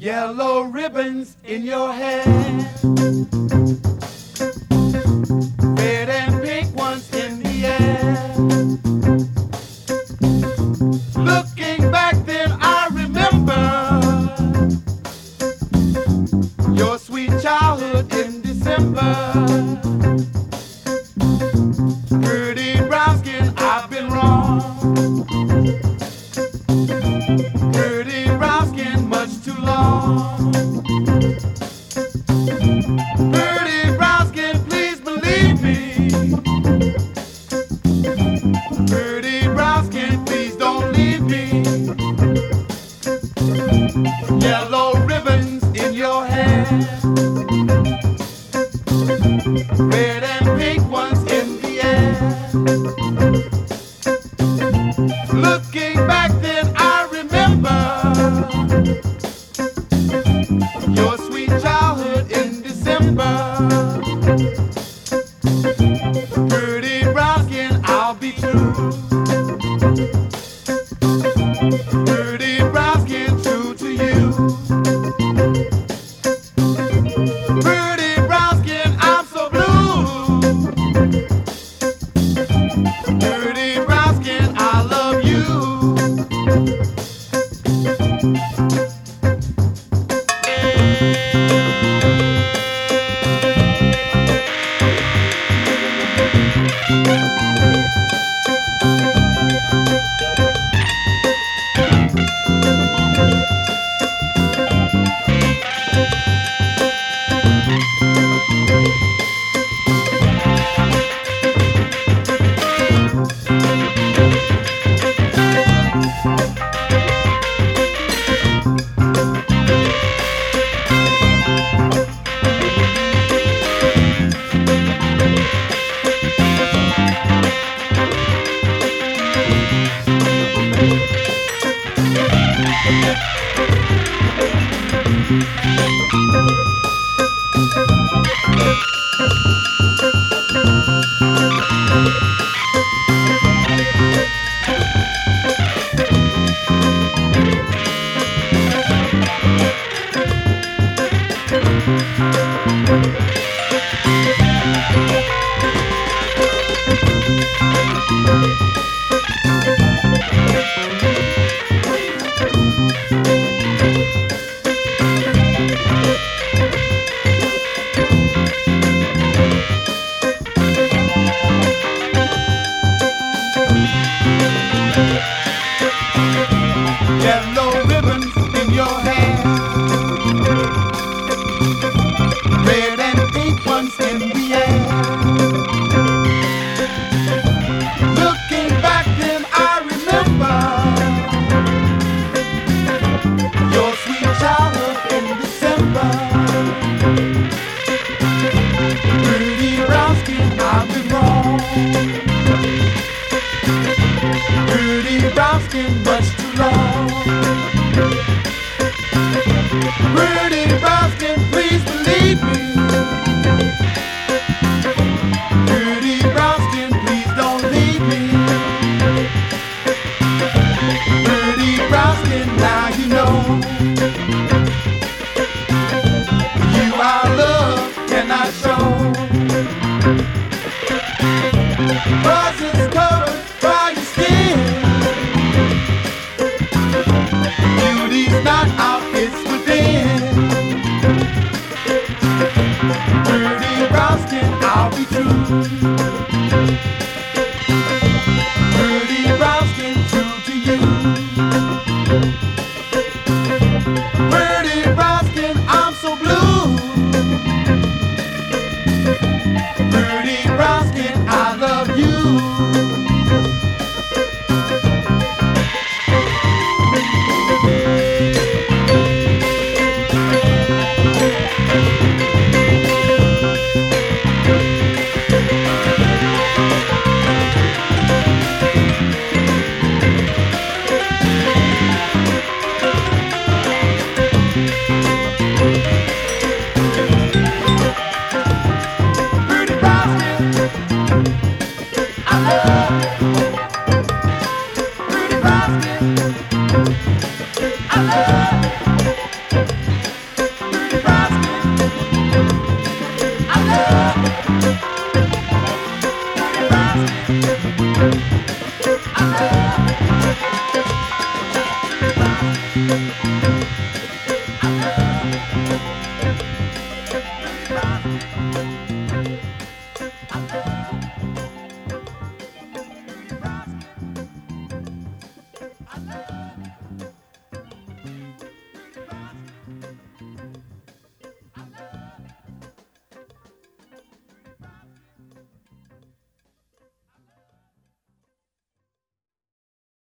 Yellow ribbons in your hair. Red and pink ones in the air. Looking back then I remember your sweet childhood in December. Pretty brown skin, I've been wrong. Yellow ribbons in your hair. Red and pink ones in the air. Looking back Brown much too long. Pretty brown skin, please believe me. Pretty brown skin, please don't leave me. Pretty brown skin, now you know. To you.